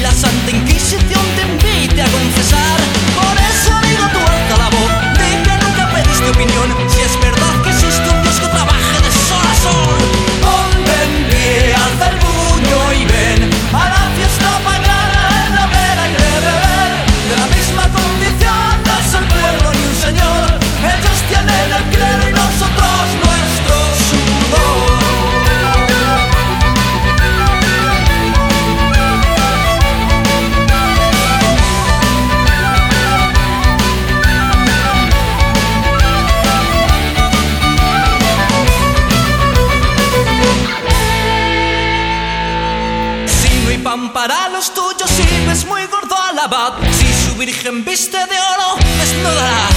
la Santa Inquisición te invite a confesar. Si su virgen viste de oro desnudará